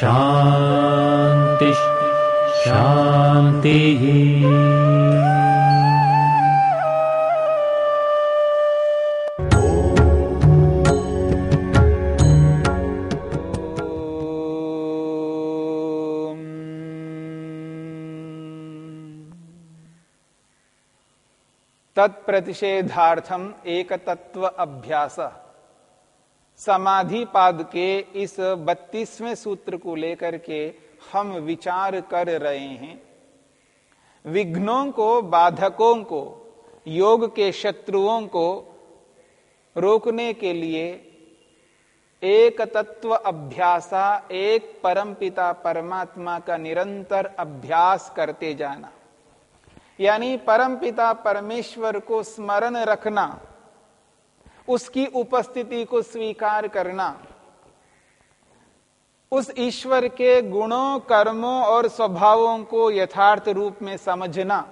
शान्तिः शान्तिः। तत्प्रतिषेधार्थम एक तत्व अभ्यास समाधि पाद के इस बत्तीसवें सूत्र को लेकर के हम विचार कर रहे हैं। विघ्नों को, बाधकों को, योग के शत्रुओं को रोकने के लिए एक तत्व अभ्यासा, एक परमपिता परमात्मा का निरंतर अभ्यास करते जाना। यानी परमपिता परमेश्वर को स्मरण रखना। उसकी उपस्थिति को स्वीकार करना। उस ईश्वर के गुणों, कर्मों और स्वभावों को यथार्थ रूप में समझना।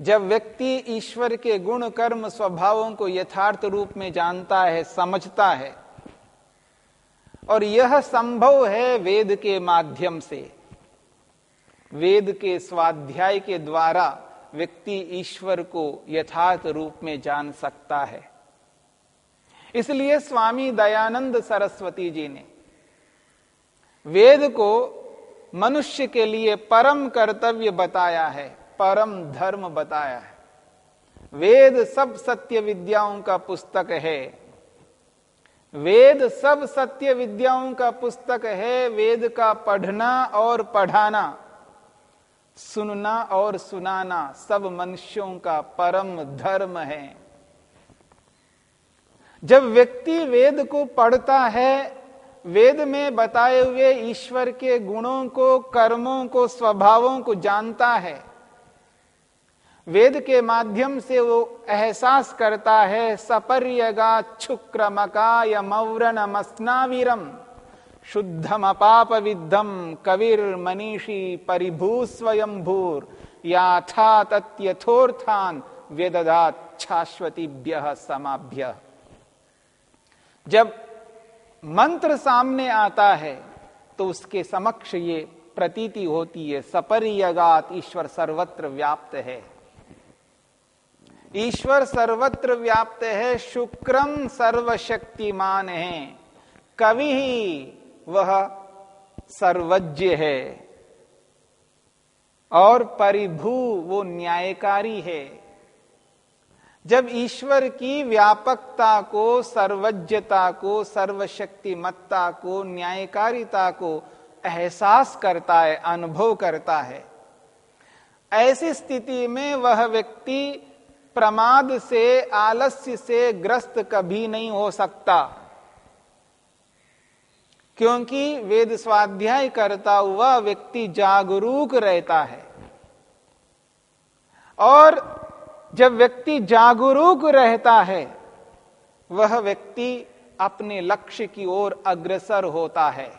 जब व्यक्ति ईश्वर के गुण, कर्म, स्वभावों को यथार्थ रूप में जानता है, समझता है, और यह संभव है वेद के माध्यम से, वेद के स्वाध्याय के द्वारा व्यक्ति ईश्वर को यथार्थ रूप में जान सकता है। इसलिए स्वामी दयानंद सरस्वती जी ने वेद को मनुष्य के लिए परम कर्तव्य बताया है, परम धर्म बताया है। वेद सब सत्य विद्याओं का पुस्तक है। वेद सब सत्य विद्याओं का पुस्तक है, वेद का पढ़ना और पढ़ाना। सुनना और सुनाना सब मनुष्यों का परम धर्म है। जब व्यक्ति वेद को पढ़ता है, वेद में बताए हुए ईश्वर के गुणों को, कर्मों को, स्वभावों को जानता है। वेद के माध्यम से वो एहसास करता है, सपर्यगा क्षुक्रमका यमौरण मस्नावीरम शुद्धम अपाप विद्धम कविर मनीषी परिभू स्वयं भूर याथा तथ्यथोर्थान शाश्वतीभ्य समाभ्य। जब मंत्र सामने आता है तो उसके समक्ष ये प्रतीति होती है, सपरियगात ईश्वर सर्वत्र व्याप्त है। ईश्वर सर्वत्र व्याप्त है शुक्रम सर्वशक्तिमान है। कवि ही वह सर्वज्ञ है। और परिभू वो न्यायकारी है। जब ईश्वर की व्यापकता को, सर्वज्ञता को, सर्वशक्तिमत्ता को, न्यायकारिता को एहसास करता है, अनुभव करता है, ऐसी स्थिति में वह व्यक्ति प्रमाद से, आलस्य से ग्रस्त कभी नहीं हो सकता। क्योंकि वेद स्वाध्याय करता हुआ व्यक्ति जागरूक रहता है। और जब व्यक्ति जागरूक रहता है, वह व्यक्ति अपने लक्ष्य की ओर अग्रसर होता है।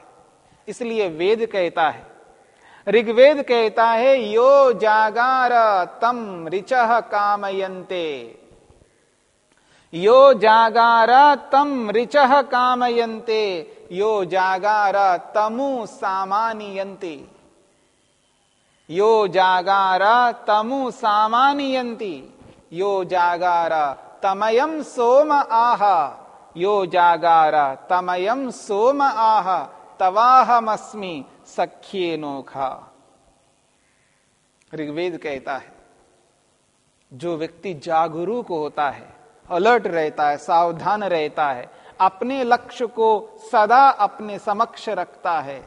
इसलिए वेद कहता है। ऋग्वेद कहता है, यो जागार तम ऋच कामयंते यो जागार तम ऋच कामयंते यो जागार तमु सामानियंती यो जागार तमु सामानियंती यो जागार तमयम सोम आह। यो जागार तमयम सोम आह। तवाहमस्मि सख्ये नोखा। ऋग्वेद कहता है, जो व्यक्ति जागरूक होता है, अलर्ट रहता है, सावधान रहता है अपने लक्ष्य को सदा अपने समक्ष रखता है।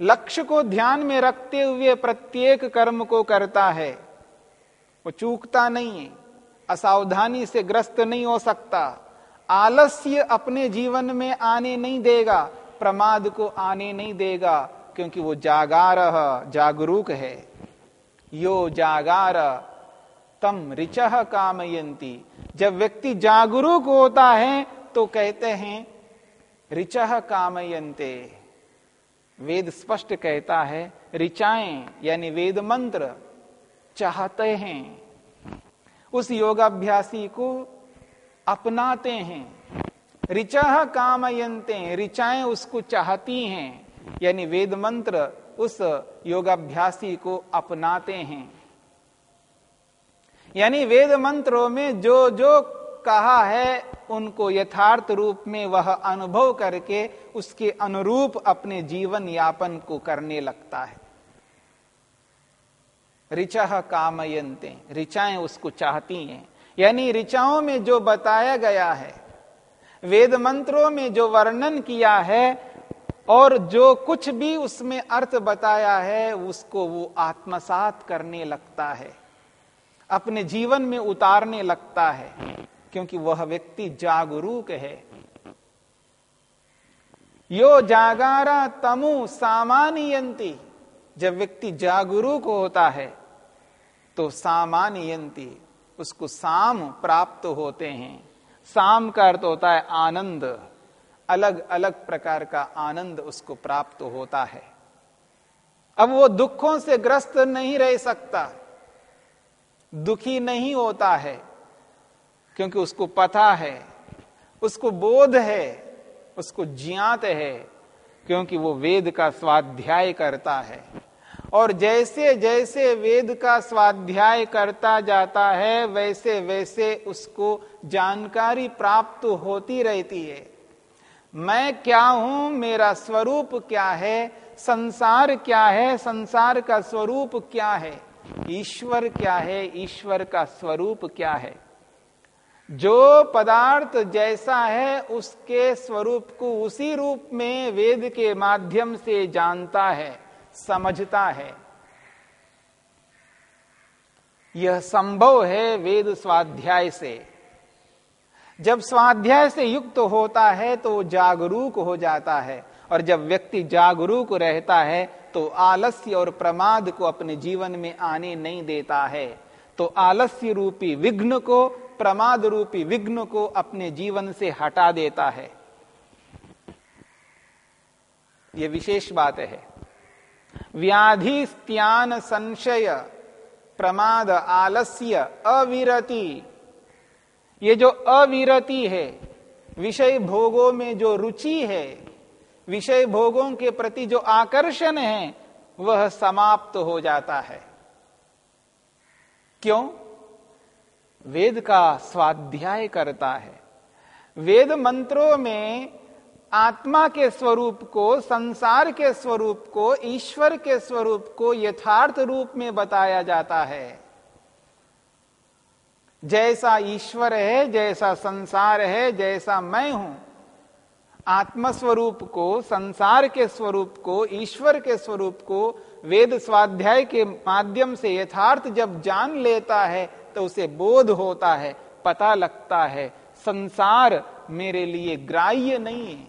लक्ष्य को ध्यान में रखते हुए प्रत्येक कर्म को करता है। वो चूकता नहीं है, असावधानी से ग्रस्त नहीं हो सकता, आलस्य अपने जीवन में आने नहीं देगा, प्रमाद को आने नहीं देगा, क्योंकि वो जागार जागरूक है। यो जागार, तम रिच कामयंती जब व्यक्ति जागरूक होता है तो कहते हैं ऋचह कामयंते वेद स्पष्ट कहता है, ऋचाएँ, यानी वेद मंत्र, चाहते हैं। उस योगाभ्यासी को अपनाते हैं। ऋचा कामयंते ऋचाएँ उसको चाहती हैं। यानी वेद मंत्र उस योगाभ्यासी को अपनाते हैं। यानी वेद मंत्रों में जो जो कहा है, उनको यथार्थ रूप में वह अनुभव करके उसके अनुरूप अपने जीवन यापन को करने लगता है। ऋचा कामयंते ऋचाएँ उसको चाहती हैं। यानी ऋचाओं में जो बताया गया है, वेद मंत्रों में जो वर्णन किया है, और जो कुछ भी उसमें अर्थ बताया है, उसको वो आत्मसात करने लगता है। अपने जीवन में उतारने लगता है, क्योंकि वह व्यक्ति जागरूक है। यो जागारा तमु सामान्यंती। जब व्यक्ति जागरूक होता है तो सामान्यंती, उसको साम प्राप्त होते हैं। साम का अर्थ होता है आनंद। अलग अलग प्रकार का आनंद उसको प्राप्त होता है। अब वो दुखों से ग्रस्त नहीं रह सकता। दुखी नहीं होता है, क्योंकि उसको पता है, उसको बोध है, उसको ज्ञात है, क्योंकि वो वेद का स्वाध्याय करता है। और जैसे जैसे वेद का स्वाध्याय करता जाता है, वैसे वैसे उसको जानकारी प्राप्त होती रहती है। मैं क्या हूँ, मेरा स्वरूप क्या है, संसार क्या है, संसार का स्वरूप क्या है? ईश्वर क्या है? ईश्वर का स्वरूप क्या है? जो पदार्थ जैसा है, उसके स्वरूप को उसी रूप में वेद के माध्यम से जानता है, समझता है। यह संभव है वेद स्वाध्याय से। जब स्वाध्याय से युक्त होता है तो जागरूक हो जाता है और जब व्यक्ति जागरूक रहता है तो आलस्य और प्रमाद को अपने जीवन में आने नहीं देता है। तो आलस्य रूपी विघ्न को, प्रमाद रूपी विघ्न को अपने जीवन से हटा देता है। यह विशेष बात है। व्याधि स्त्यान संशय, प्रमाद आलस्य अविरति। ये जो अविरति है, विषय भोगों में जो रुचि है, विषय भोगों के प्रति जो आकर्षण है, वह समाप्त हो जाता है। क्यों? वेद का स्वाध्याय करता है। वेद मंत्रों में आत्मा के स्वरूप को, संसार के स्वरूप को, ईश्वर के स्वरूप को यथार्थ रूप में बताया जाता है। जैसा ईश्वर है, जैसा संसार है, जैसा मैं हूँ। आत्मस्वरूप को, संसार के स्वरूप को, ईश्वर के स्वरूप को वेद स्वाध्याय के माध्यम से यथार्थ जब जान लेता है तो उसे बोध होता है, पता लगता है, संसार मेरे लिए ग्राह्य नहीं है।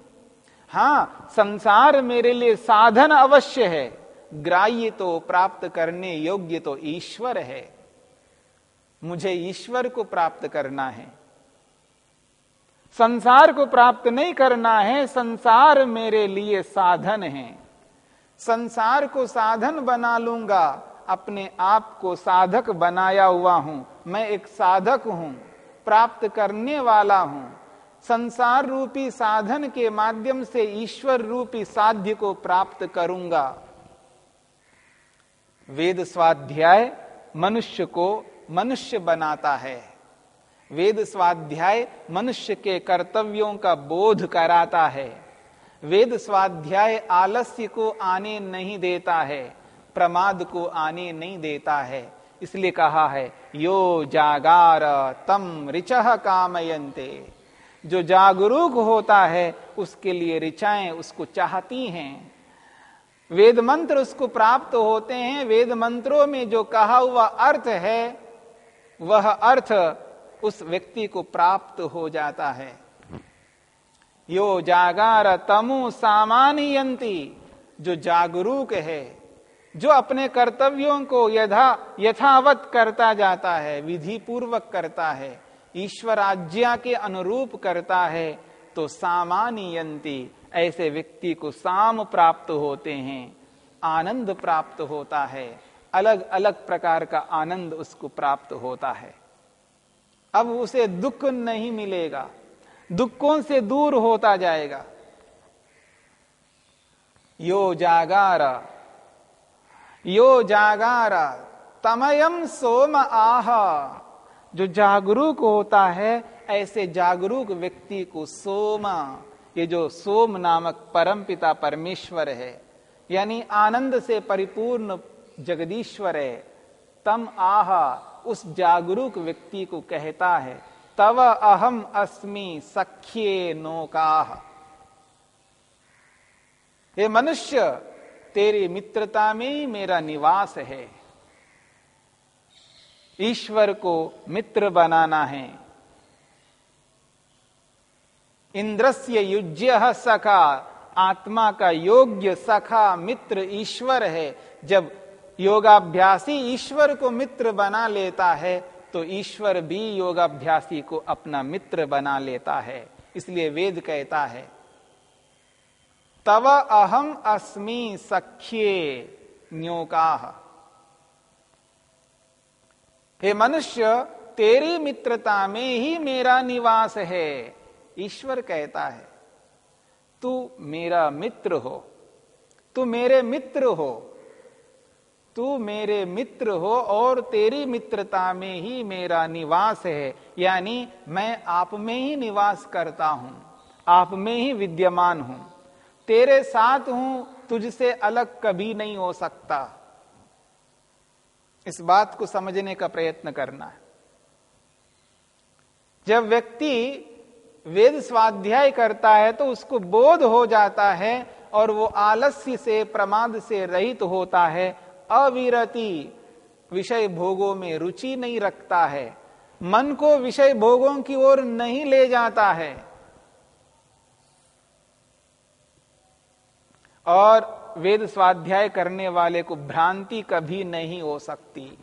हाँ, संसार मेरे लिए साधन अवश्य है। ग्राह्य तो प्राप्त करने योग्य तो ईश्वर है। मुझे ईश्वर को प्राप्त करना है। संसार को प्राप्त नहीं करना है, संसार मेरे लिए साधन है। संसार को साधन बना लूँगा, अपने आप को साधक बनाया हुआ हूँ। मैं एक साधक हूँ, प्राप्त करने वाला हूँ। संसार रूपी साधन के माध्यम से ईश्वर रूपी साध्य को प्राप्त करूँगा। वेद स्वाध्याय, मनुष्य को मनुष्य बनाता है। वेद स्वाध्याय मनुष्य के कर्तव्यों का बोध कराता है। वेद स्वाध्याय आलस्य को आने नहीं देता है, प्रमाद को आने नहीं देता है। इसलिए कहा है, यो जागार तम ऋच कामयंते जो जागरूक होता है, उसके लिए ऋचाएँ उसको चाहती हैं। वेद मंत्र उसको प्राप्त होते हैं। वेद मंत्रों में जो कहा हुआ अर्थ है वह अर्थ उस व्यक्ति को प्राप्त हो जाता है। यो जागार तमु सामान्यंती, जो जागरूक है, जो अपने कर्तव्यों को यथा, यथावत करता जाता है विधि पूर्वक करता है ईश्वर आज्ञा के अनुरूप करता है तो सामान्यंती, ऐसे व्यक्ति को साम प्राप्त होते हैं, आनंद प्राप्त होता है। अलग अलग प्रकार का आनंद उसको प्राप्त होता है। अब उसे दुख नहीं मिलेगा। दुखों से दूर होता जाएगा? यो जागार। यो जागार। तमयम सोम आह। जो जागरूक होता है, ऐसे जागरूक व्यक्ति को सोमा। ये जो सोम नामक परम पिता परमेश्वर है, यानी आनंद से परिपूर्ण जगदीश्वर है तम आह उस जागरूक व्यक्ति को कहता है, तव अहम अस्मि सख्ये नौकाह। हे मनुष्य, तेरी मित्रता में मेरा निवास है। ईश्वर को मित्र बनाना है। इंद्रस्य युज्य सखा, आत्मा का योग्य सखा मित्र ईश्वर है, जब योगाभ्यासी ईश्वर को मित्र बना लेता है तो ईश्वर भी योगाभ्यासी को अपना मित्र बना लेता है। इसलिए वेद कहता है, तव अहम अस्मि सख्ये न्योका। हे मनुष्य, तेरी मित्रता में ही मेरा निवास है। ईश्वर कहता है, तू मेरा मित्र हो, तू मेरे मित्र हो तू मेरे मित्र हो और तेरी मित्रता में ही मेरा निवास है। यानी मैं आप में ही निवास करता हूँ, आप में ही विद्यमान हूँ। तेरे साथ हूँ, तुझसे अलग कभी नहीं हो सकता। इस बात को समझने का प्रयत्न करना है। जब व्यक्ति वेद स्वाध्याय करता है तो उसको बोध हो जाता है और वो आलस्य से, प्रमाद से रहित होता है। अविरति। विषय भोगों में रुचि नहीं रखता है। मन को विषय भोगों की ओर नहीं ले जाता है। और वेद स्वाध्याय करने वाले को भ्रांति कभी नहीं हो सकती।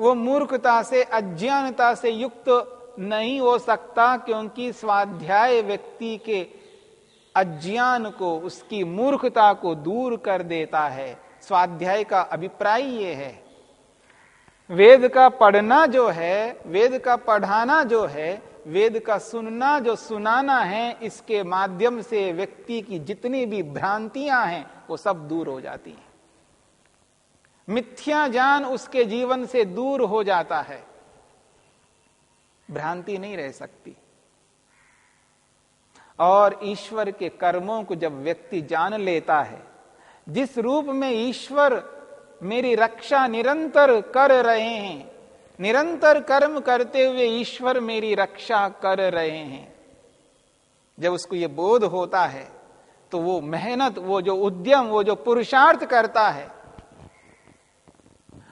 वो मूर्खता से, अज्ञानता से युक्त नहीं हो सकता क्योंकि स्वाध्याय व्यक्ति के अज्ञान को, उसकी मूर्खता को दूर कर देता है। स्वाध्याय का अभिप्राय ये है। वेद का पढ़ना जो है, वेद का पढ़ाना जो है, वेद का सुनना जो सुनाना है, इसके माध्यम से व्यक्ति की जितनी भी भ्रांतियाँ हैं, वो सब दूर हो जाती हैं। मिथ्या ज्ञान उसके जीवन से दूर हो जाता है। भ्रांति नहीं रह सकती। और ईश्वर के कर्मों को जब व्यक्ति जान लेता है जिस रूप में ईश्वर मेरी रक्षा निरंतर कर रहे हैं, निरंतर कर्म करते हुए ईश्वर मेरी रक्षा कर रहे हैं। जब उसको यह बोध होता है तो वो मेहनत, वो जो उद्यम, वो जो पुरुषार्थ करता है,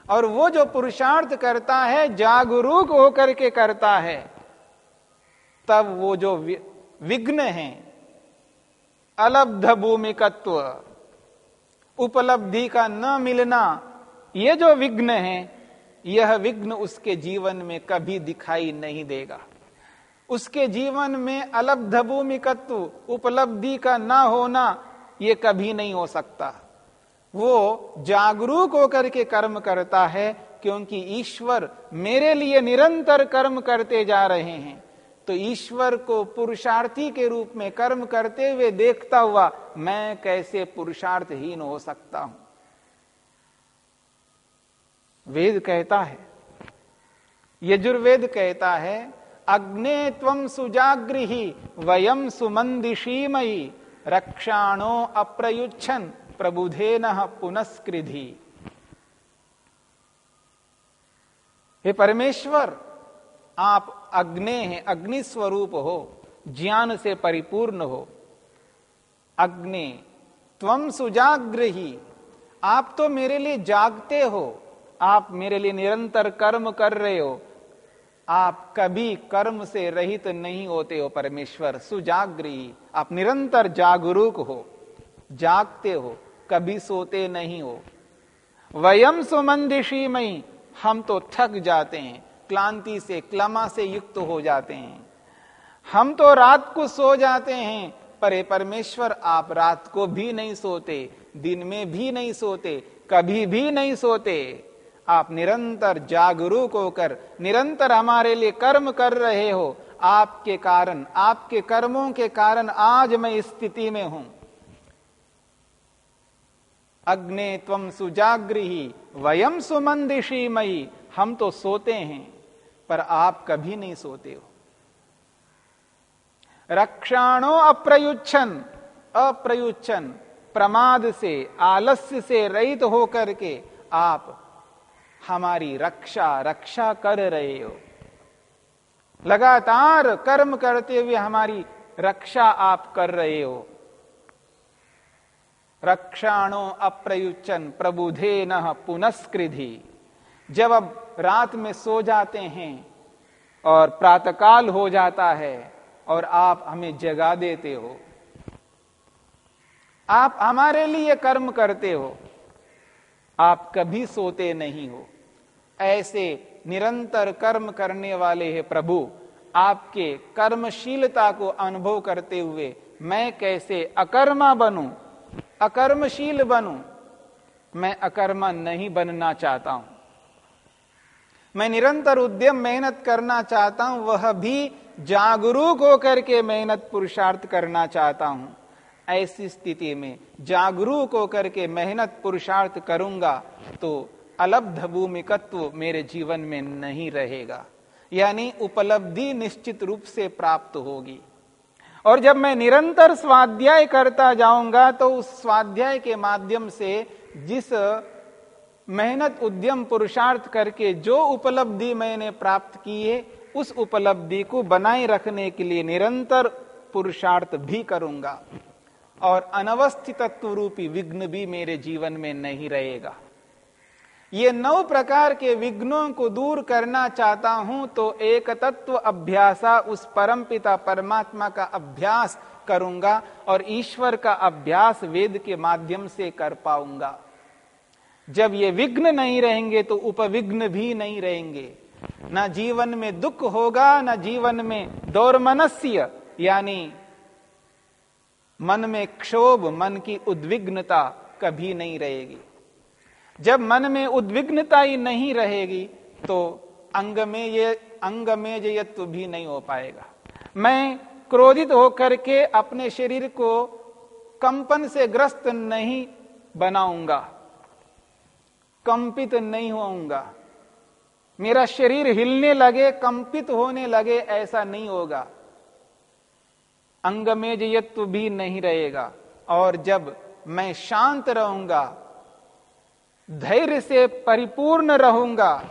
और वो जो पुरुषार्थ करता है, जागरूक होकर के करता है, तब वो जो विघ्न है, अलब्ध भूमिकत्व उपलब्धि का न मिलना, ये जो विघ्न है, यह विघ्न उसके जीवन में कभी दिखाई नहीं देगा। उसके जीवन में अलब्ध भूमिकत्व, उपलब्धि का न होना यह कभी नहीं हो सकता। वो जागरूक होकर के कर्म करता है, क्योंकि ईश्वर मेरे लिए निरंतर कर्म करते जा रहे हैं। तो ईश्वर को पुरुषार्थी के रूप में कर्म करते हुए देखता हुआ मैं कैसे पुरुषार्थहीन हो सकता हूँ? वेद कहता है, यजुर्वेद कहता है, अग्ने तम सुजागृही वयम सुमंदिशीमयी रक्षाणो अप्रयुच्छन प्रबुधे न पुनस्कृधि। हे परमेश्वर आप अग्नि हैं, अग्नि स्वरूप हो, ज्ञान से परिपूर्ण हो। अग्नि त्वम सुजाग्रही, आप तो मेरे लिए जागते हो, आप मेरे लिए निरंतर कर्म कर रहे हो। आप कभी कर्म से रहित नहीं होते हो परमेश्वर सुजाग्री आप निरंतर जागरूक हो, जागते हो, कभी सोते नहीं हो। वयम सुमंदिशी मई हम तो थक जाते हैं। क्लांति से, क्लमा से युक्त हो जाते हैं। हम तो रात को सो जाते हैं, पर परमेश्वर, आप रात को भी नहीं सोते, दिन में भी नहीं सोते, कभी भी नहीं सोते। आप निरंतर जागरूक होकर, निरंतर हमारे लिए कर्म कर रहे हो। आपके कारण, आपके कर्मों के कारण आज मैं स्थिति में हूँ। अग्ने तम सुजाग्रही वयम सुमंदिशी मई हम तो सोते हैं। पर आप कभी नहीं सोते हो। रक्षाणो अप्रयुच्छन अप्रयुच्छन, प्रमाद से, आलस्य से रहित होकर के आप हमारी रक्षा रक्षा कर रहे हो। लगातार कर्म करते हुए हमारी रक्षा आप कर रहे हो। रक्षाणो अप्रयुचन प्रबुधे न पुनस्कृधि। जब अब रात में सो जाते हैं और प्रातकाल हो जाता है और आप हमें जगा देते हो। आप हमारे लिए कर्म करते हो। आप कभी सोते नहीं हो। ऐसे निरंतर कर्म करने वाले हैं प्रभु। आपके कर्मशीलता को अनुभव करते हुए मैं कैसे अकर्मा बनूं? अकर्मशील बनूं? मैं अकर्मा नहीं बनना चाहता हूँ। मैं निरंतर उद्यम मेहनत करना चाहता हूँ, वह भी जागरूक होकर के मेहनत पुरुषार्थ करना चाहता हूँ। ऐसी स्थिति में जागरूक होकर के मेहनत पुरुषार्थ करूँगा तो अलब्ध भूमिकत्व मेरे जीवन में नहीं रहेगा। यानी उपलब्धि निश्चित रूप से प्राप्त होगी। और जब मैं निरंतर स्वाध्याय करता जाऊँगा तो उस स्वाध्याय के माध्यम से जिस मेहनत उद्यम पुरुषार्थ करके जो उपलब्धि मैंने प्राप्त की है, उस उपलब्धि को बनाए रखने के लिए निरंतर पुरुषार्थ भी करूँगा और अनवस्थित रूपी विघ्न भी मेरे जीवन में नहीं रहेगा। ये नौ प्रकार के विघ्नों को दूर करना चाहता हूँ तो एक तत्व अभ्यासा, उस परम पिता परमात्मा का अभ्यास करूँगा और ईश्वर का अभ्यास वेद के माध्यम से कर पाऊँगा। जब ये विघ्न नहीं रहेंगे तो उपविघ्न भी नहीं रहेंगे। ना जीवन में दुख होगा, ना जीवन में दौरमनस्य, यानी मन में क्षोभ, मन की उद्विग्नता कभी नहीं रहेगी। जब मन में उद्विग्नता ही नहीं रहेगी तो अंग में ये अंग में जयत्व भी नहीं हो पाएगा। मैं क्रोधित होकर के अपने शरीर को कंपन से ग्रस्त नहीं बनाऊँगा। कंपित नहीं होऊँगा। मेरा शरीर हिलने लगे, कंपित होने लगे, ऐसा नहीं होगा। अंग में भी नहीं रहेगा। और जब मैं शांत रहूँगा, धैर्य से परिपूर्ण रहूँगा,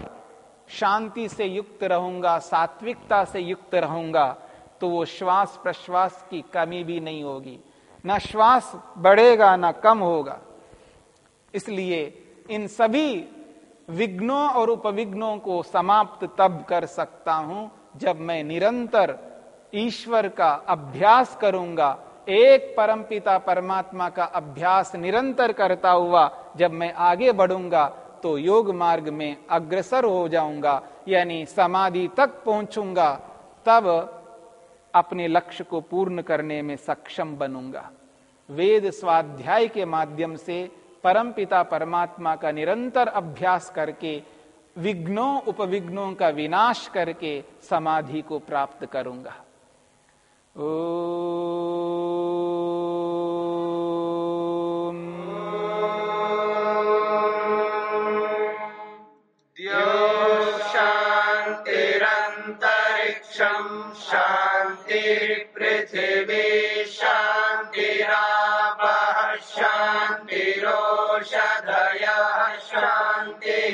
शांति से युक्त रहूँगा, सात्विकता से युक्त रहूँगा तो वो श्वास प्रश्वास की कमी भी नहीं होगी। ना श्वास बढ़ेगा, ना कम होगा। इसलिए इन सभी विघ्नों और उपविघ्नों को समाप्त तब कर सकता हूँ जब मैं निरंतर ईश्वर का अभ्यास करूँगा, एक परमपिता परमात्मा का अभ्यास निरंतर करता हुआ जब मैं आगे बढ़ूँगा तो योग मार्ग में अग्रसर हो जाऊँगा, यानी समाधि तक पहुंचूँगा, तब अपने लक्ष्य को पूर्ण करने में सक्षम बनूँगा। वेद स्वाध्याय के माध्यम से परमपिता परमात्मा का निरंतर अभ्यास करके, विघ्नों उपविघ्नों का विनाश करके समाधि को प्राप्त करूँगा।